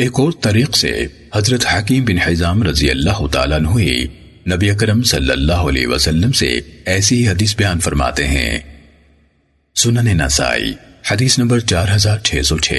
ایک اور طریق سے حضرت حکیم بن حضام رضی اللہ تعالیٰ عنہ نبی اکرم صلی اللہ علیہ وسلم سے ایسی ہی حدیث بیان فرماتے ہیں۔ سنن نسائی، حدیث نمبر چار ہزار چھ سو چھ۔